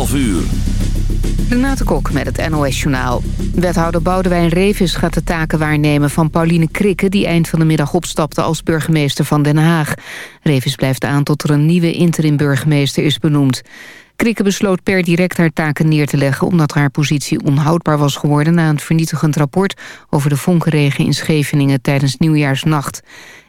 11 uur. Renate Kok met het NOS Journaal. Wethouder Boudewijn Revis gaat de taken waarnemen van Pauline Krikke... die eind van de middag opstapte als burgemeester van Den Haag. Revis blijft aan tot er een nieuwe interim-burgemeester is benoemd. Krikke besloot per direct haar taken neer te leggen... omdat haar positie onhoudbaar was geworden... na een vernietigend rapport over de vonkenregen in Scheveningen tijdens Nieuwjaarsnacht.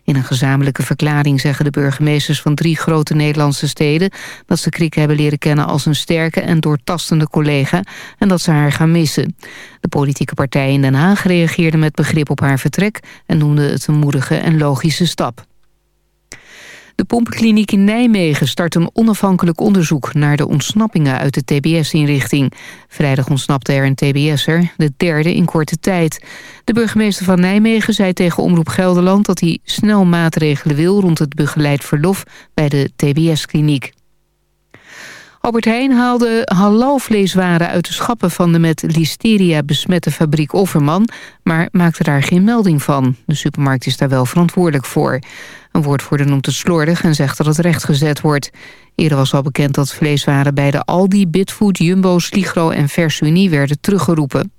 In een gezamenlijke verklaring zeggen de burgemeesters van drie grote Nederlandse steden... dat ze Krikke hebben leren kennen als een sterke en doortastende collega... en dat ze haar gaan missen. De politieke partij in Den Haag reageerde met begrip op haar vertrek... en noemde het een moedige en logische stap. De Pompenkliniek in Nijmegen start een onafhankelijk onderzoek... naar de ontsnappingen uit de TBS-inrichting. Vrijdag ontsnapte er een TBS'er, de derde in korte tijd. De burgemeester van Nijmegen zei tegen Omroep Gelderland... dat hij snel maatregelen wil rond het begeleid verlof bij de TBS-kliniek. Albert Heijn haalde halalvleeswaren uit de schappen van de met listeria besmette fabriek Offerman, maar maakte daar geen melding van. De supermarkt is daar wel verantwoordelijk voor. Een woordvoerder noemt het slordig en zegt dat het rechtgezet wordt. Eerder was al bekend dat vleeswaren bij de Aldi, Bitfood, Jumbo, Sligro en Versunie werden teruggeroepen.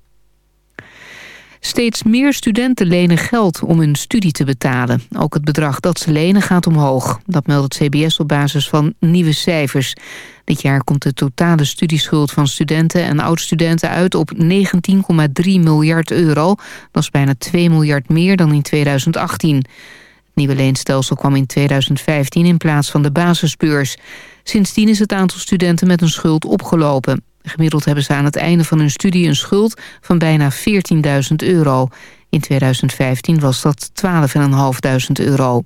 Steeds meer studenten lenen geld om hun studie te betalen. Ook het bedrag dat ze lenen gaat omhoog. Dat meldt het CBS op basis van nieuwe cijfers. Dit jaar komt de totale studieschuld van studenten en oud-studenten uit op 19,3 miljard euro. Dat is bijna 2 miljard meer dan in 2018. Nieuwe leenstelsel kwam in 2015 in plaats van de basisbeurs. Sindsdien is het aantal studenten met een schuld opgelopen. Gemiddeld hebben ze aan het einde van hun studie een schuld van bijna 14.000 euro. In 2015 was dat 12.500 euro.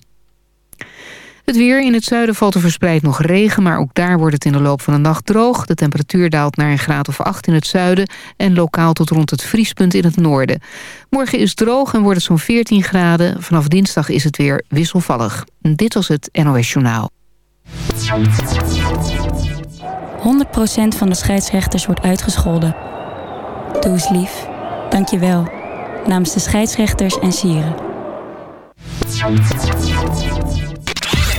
Het weer in het zuiden valt er verspreid nog regen... maar ook daar wordt het in de loop van de nacht droog. De temperatuur daalt naar een graad of 8 in het zuiden... en lokaal tot rond het vriespunt in het noorden. Morgen is droog en wordt het zo'n 14 graden. Vanaf dinsdag is het weer wisselvallig. Dit was het NOS Journaal. 100% van de scheidsrechters wordt uitgescholden. Doe eens lief. Dank je wel. Namens de scheidsrechters en sieren.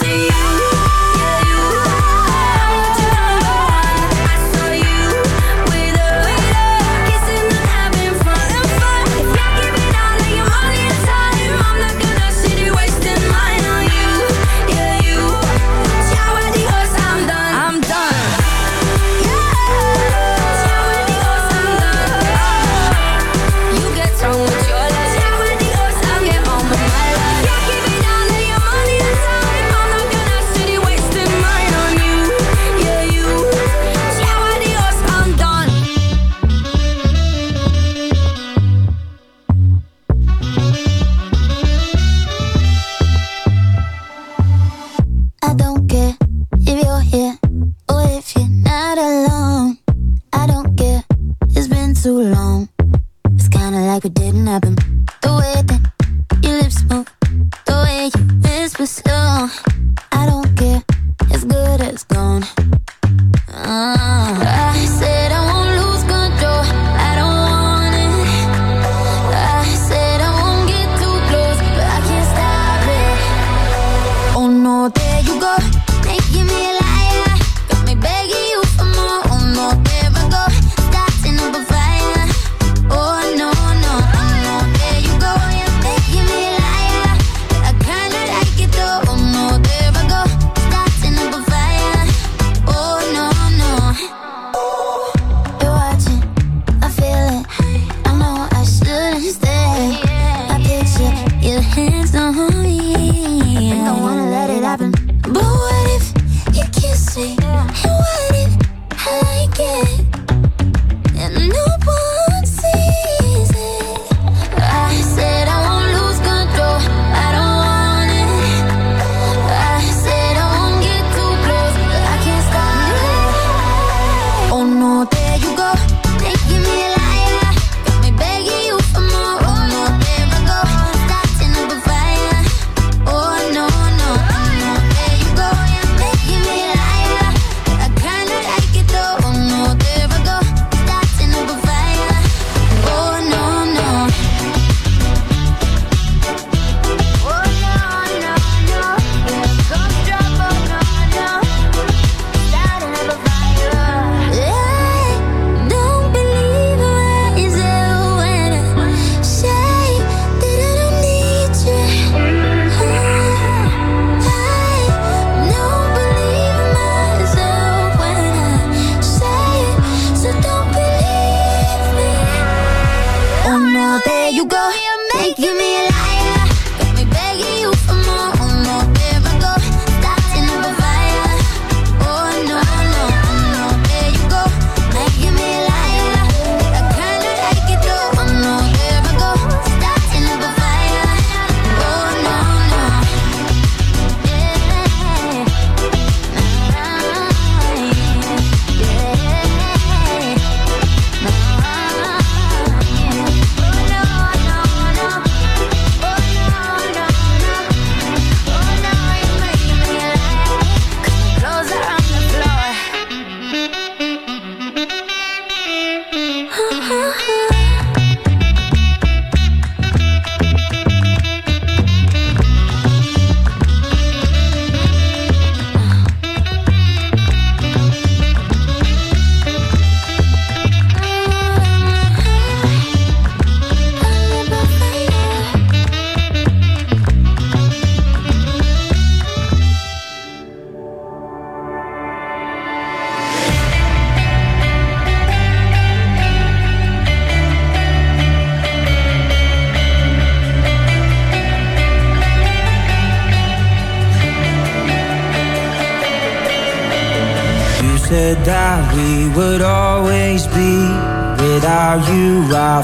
to you.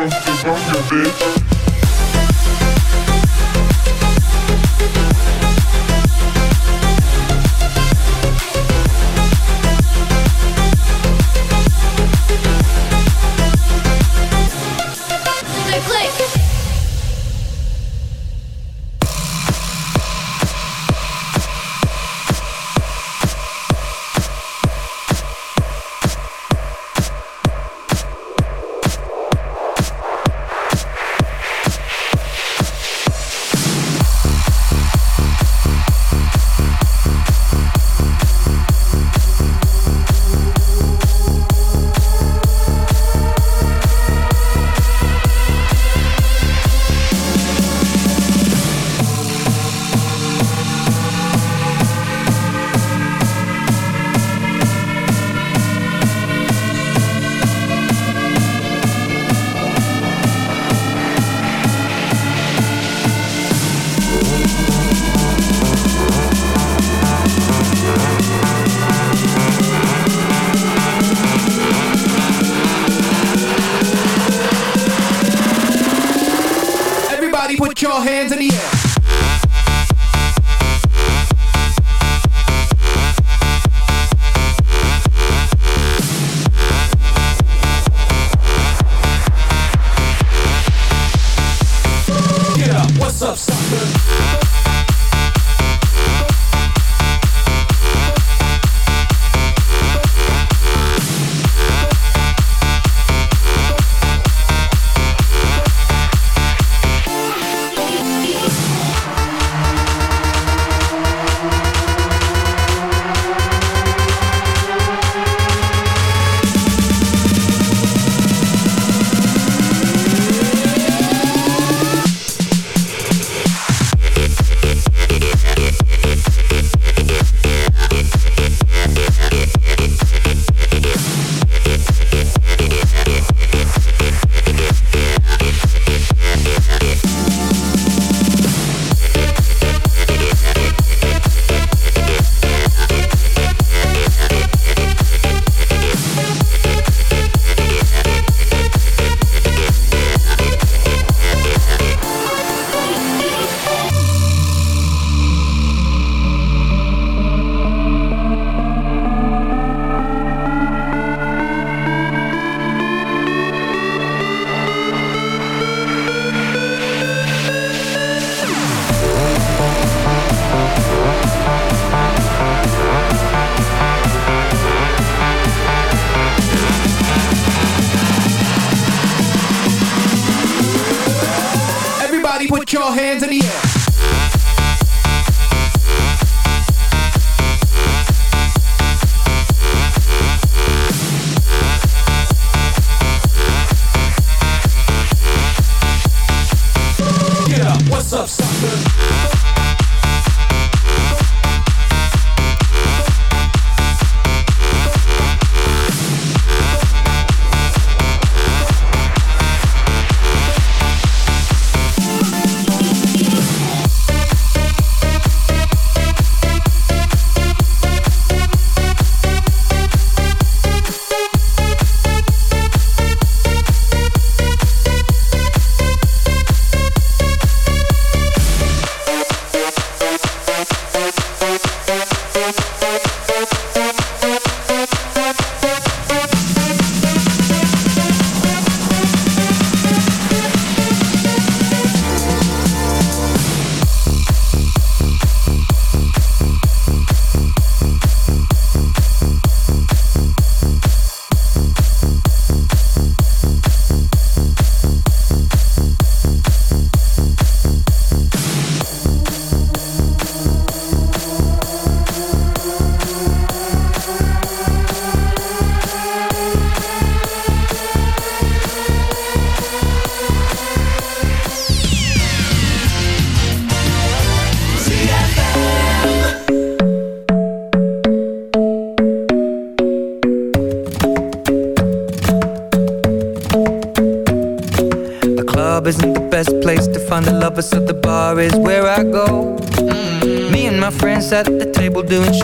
I'm the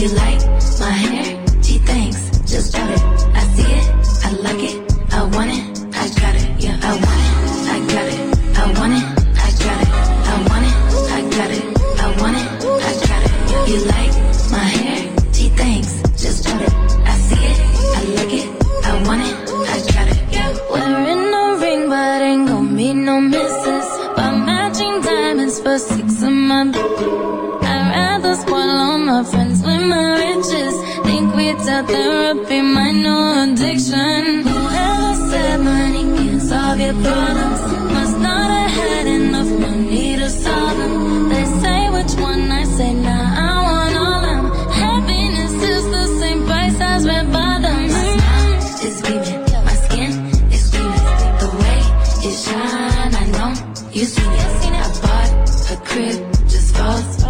you like Therapy, my new addiction. Whoever said money can't solve your problems must not have had enough money to solve them. They say which one I say now. Nah, I want all them. Happiness is the same price as red bottoms. My smile is beaming, my skin is gleaming. The way you shine, I know you see it. I bought a crib just for.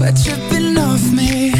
sweat dripping off me.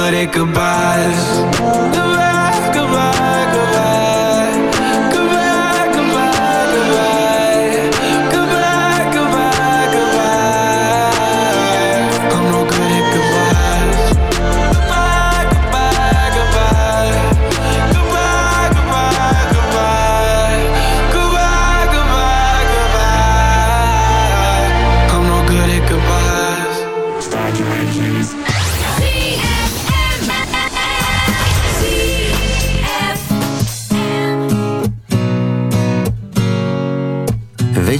Good at.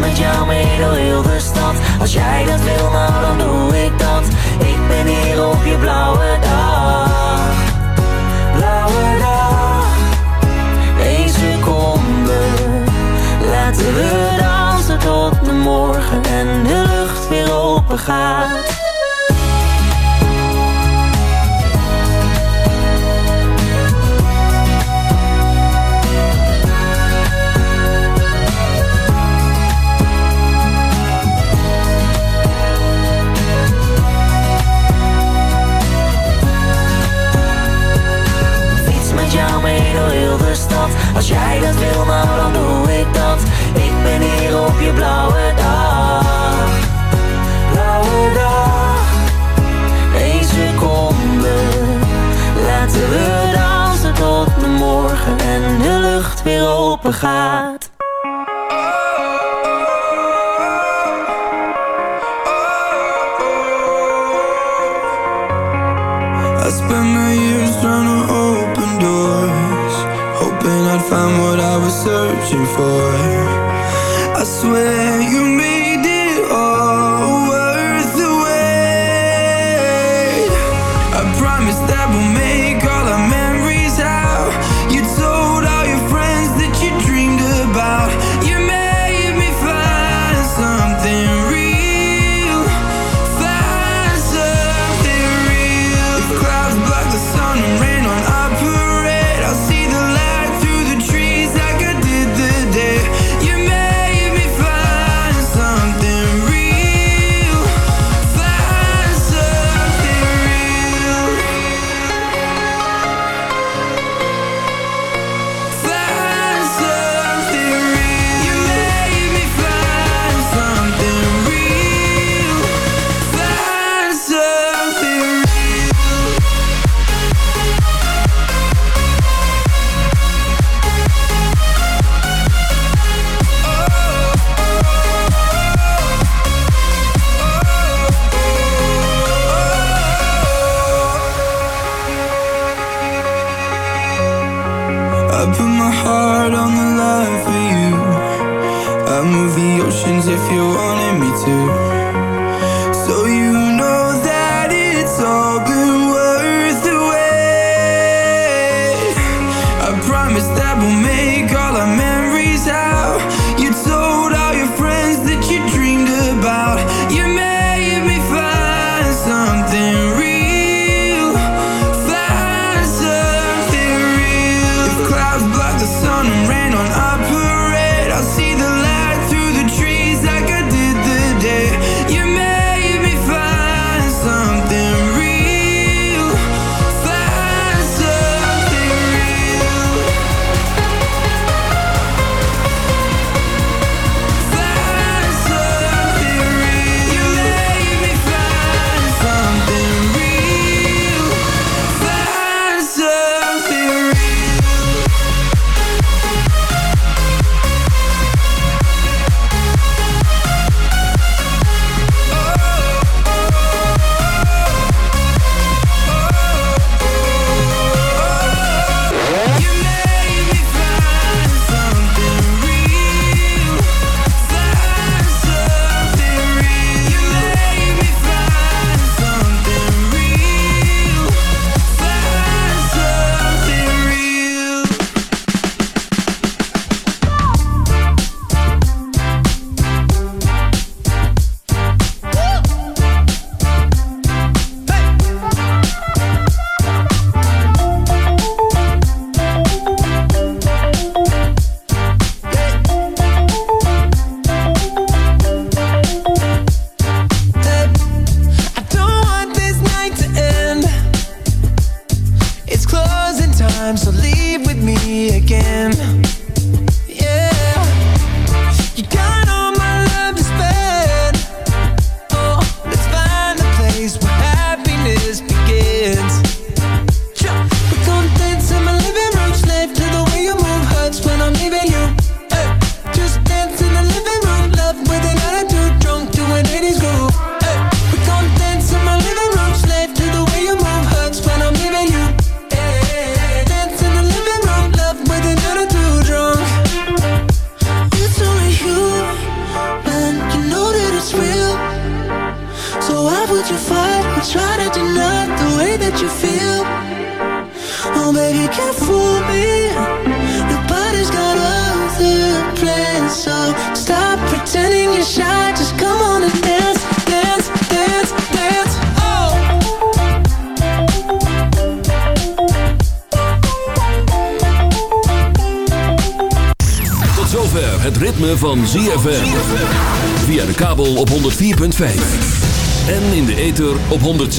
Met jou mee door heel de stad, als jij dat wil, nou dan doe ik